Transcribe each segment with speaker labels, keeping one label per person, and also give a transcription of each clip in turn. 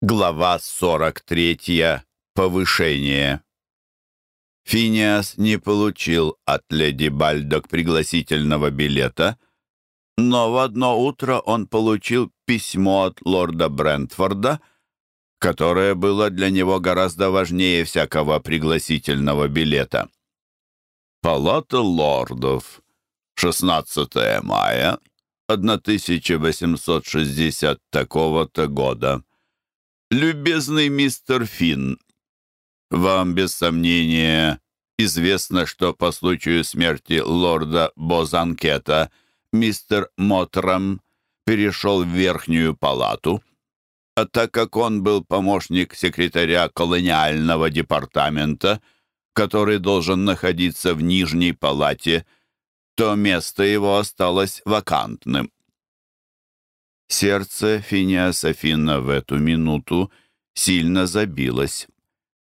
Speaker 1: Глава 43. Повышение. Финиас не получил от леди Бальдок пригласительного билета, но в одно утро он получил письмо от лорда Брентфорда, которое было для него гораздо важнее всякого пригласительного билета. Палата лордов. 16 мая 1860 такого-то года. «Любезный мистер Финн, вам без сомнения известно, что по случаю смерти лорда Бозанкета мистер Мотрам перешел в Верхнюю палату, а так как он был помощник секретаря колониального департамента, который должен находиться в Нижней палате, то место его осталось вакантным. Сердце Финиаса Финна в эту минуту сильно забилось.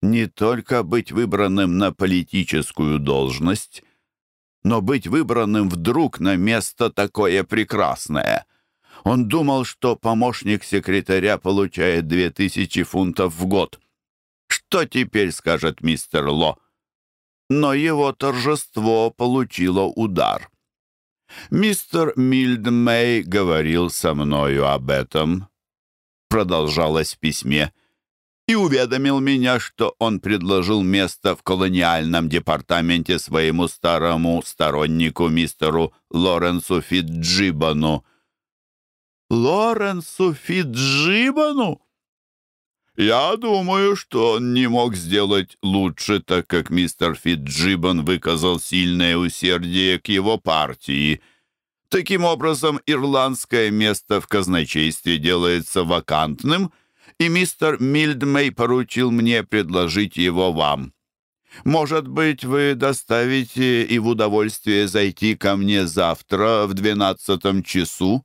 Speaker 1: Не только быть выбранным на политическую должность, но быть выбранным вдруг на место такое прекрасное. Он думал, что помощник секретаря получает две тысячи фунтов в год. Что теперь скажет мистер Ло? Но его торжество получило удар. «Мистер Мильдмей говорил со мною об этом», продолжалось в письме, и уведомил меня, что он предложил место в колониальном департаменте своему старому стороннику мистеру Лоренсу Фиджибану. «Лоренсу Фиджибану?» «Я думаю, что он не мог сделать лучше, так как мистер Фитджибан выказал сильное усердие к его партии. Таким образом, ирландское место в казначействе делается вакантным, и мистер Мильдмей поручил мне предложить его вам. Может быть, вы доставите и в удовольствие зайти ко мне завтра в двенадцатом часу?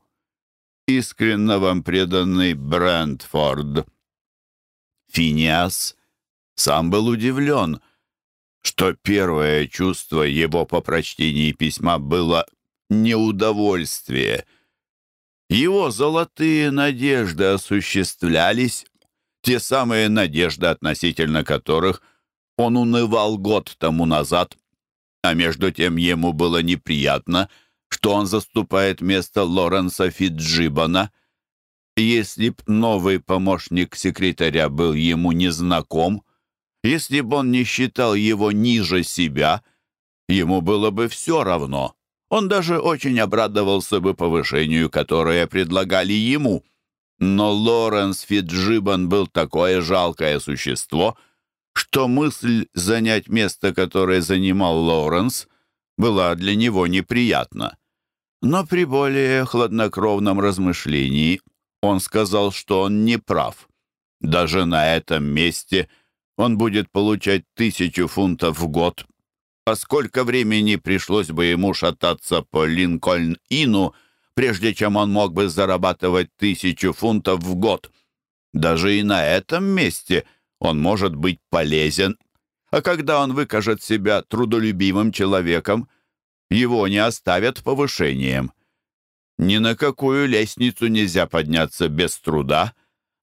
Speaker 1: Искренно вам преданный Брентфорд». Финиас сам был удивлен, что первое чувство его по прочтении письма было неудовольствие. Его золотые надежды осуществлялись, те самые надежды, относительно которых он унывал год тому назад, а между тем ему было неприятно, что он заступает место Лоренса Фиджибана — если б новый помощник секретаря был ему незнаком, если бы он не считал его ниже себя, ему было бы все равно. Он даже очень обрадовался бы повышению, которое предлагали ему. Но Лоренс Фиджибан был такое жалкое существо, что мысль занять место, которое занимал Лоренс, была для него неприятна. Но при более хладнокровном размышлении он сказал, что он не прав. Даже на этом месте он будет получать тысячу фунтов в год. А сколько времени пришлось бы ему шататься по Линкольн-Ину, прежде чем он мог бы зарабатывать тысячу фунтов в год? Даже и на этом месте он может быть полезен. А когда он выкажет себя трудолюбивым человеком, его не оставят повышением. Ни на какую лестницу нельзя подняться без труда,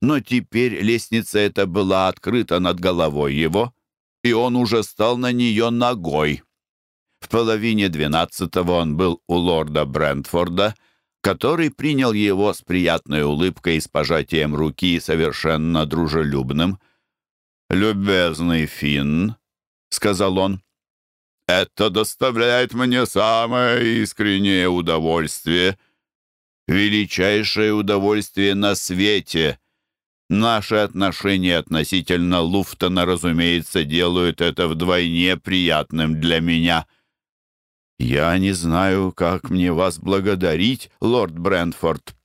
Speaker 1: но теперь лестница эта была открыта над головой его, и он уже стал на нее ногой. В половине двенадцатого он был у лорда Брентфорда, который принял его с приятной улыбкой и с пожатием руки совершенно дружелюбным. «Любезный Финн», — сказал он, — «это доставляет мне самое искреннее удовольствие» величайшее удовольствие на свете. Наши отношения относительно Луфтона, разумеется, делают это вдвойне приятным для меня. Я не знаю, как мне вас благодарить, лорд Брентфорд.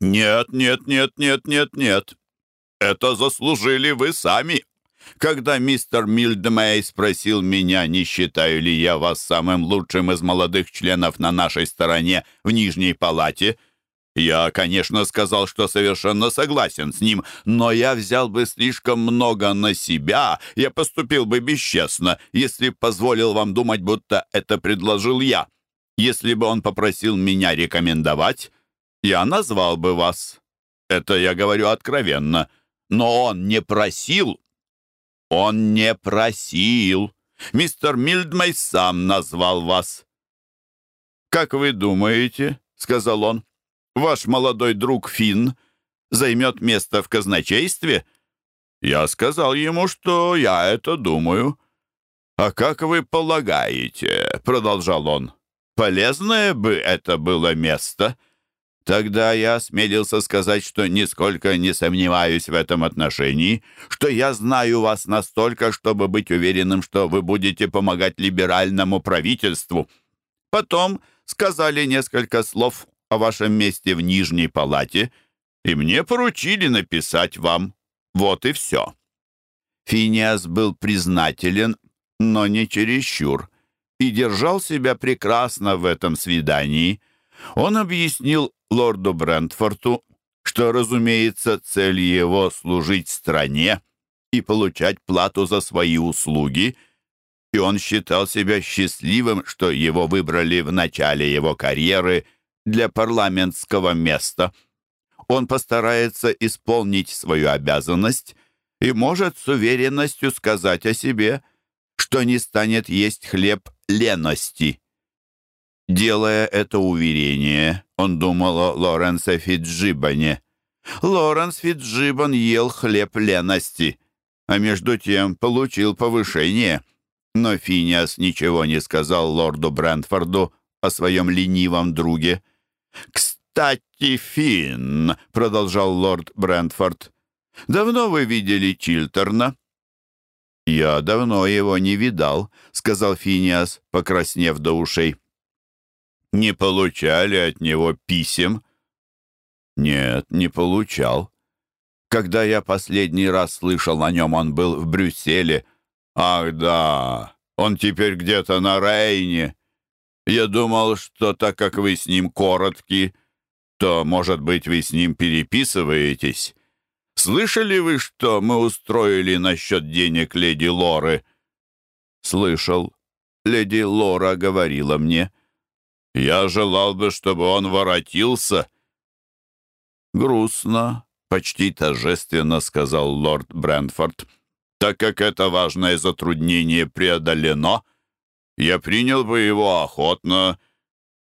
Speaker 1: Нет, нет, нет, нет, нет, нет. Это заслужили вы сами. Когда мистер Мильдмей спросил меня, не считаю ли я вас самым лучшим из молодых членов на нашей стороне в Нижней Палате, я, конечно, сказал, что совершенно согласен с ним, но я взял бы слишком много на себя, я поступил бы бесчестно, если позволил вам думать, будто это предложил я. Если бы он попросил меня рекомендовать, я назвал бы вас. Это я говорю откровенно. но он не просил. Он не просил. Мистер Мильдмей сам назвал вас. «Как вы думаете, — сказал он, — ваш молодой друг Финн займет место в казначействе?» Я сказал ему, что я это думаю. «А как вы полагаете, — продолжал он, — полезное бы это было место?» Тогда я осмелился сказать, что нисколько не сомневаюсь в этом отношении, что я знаю вас настолько, чтобы быть уверенным, что вы будете помогать либеральному правительству. Потом сказали несколько слов о вашем месте в Нижней палате, и мне поручили написать вам. Вот и все». Финиас был признателен, но не чересчур, и держал себя прекрасно в этом свидании. Он объяснил лорду Брентфорту, что, разумеется, цель его служить стране и получать плату за свои услуги, и он считал себя счастливым, что его выбрали в начале его карьеры для парламентского места. Он постарается исполнить свою обязанность и может с уверенностью сказать о себе, что не станет есть хлеб лености. Делая это уверение, он думал о Лоренсе Фиджибане. Лоренс Фиджибан ел хлеб лености, а между тем получил повышение. Но Финиас ничего не сказал лорду Брентфорду о своем ленивом друге. «Кстати, Финн», — продолжал лорд Брентфорд, — «давно вы видели Чилтерна?» «Я давно его не видал», — сказал Финиас, покраснев до ушей не получали от него писем?» «Нет, не получал. Когда я последний раз слышал о нем, он был в Брюсселе. Ах, да, он теперь где-то на Рейне. Я думал, что так как вы с ним коротки, то, может быть, вы с ним переписываетесь. Слышали вы, что мы устроили насчет денег леди Лоры?» «Слышал. Леди Лора говорила мне». Я желал бы, чтобы он воротился». «Грустно», — почти торжественно сказал лорд Брэнфорд. «Так как это важное затруднение преодолено, я принял бы его охотно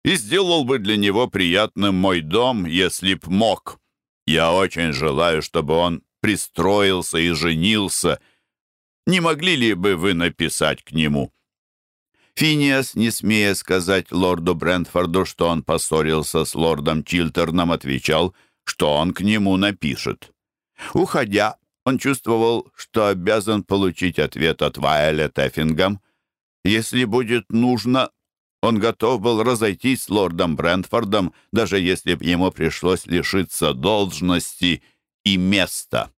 Speaker 1: и сделал бы для него приятным мой дом, если б мог. Я очень желаю, чтобы он пристроился и женился. Не могли ли бы вы написать к нему?» Финиас, не смея сказать лорду Брентфорду, что он поссорился с лордом Чилтерном, отвечал, что он к нему напишет. Уходя, он чувствовал, что обязан получить ответ от Вайолет Эффингам. Если будет нужно, он готов был разойтись с лордом Брентфордом, даже если бы ему пришлось лишиться должности и места.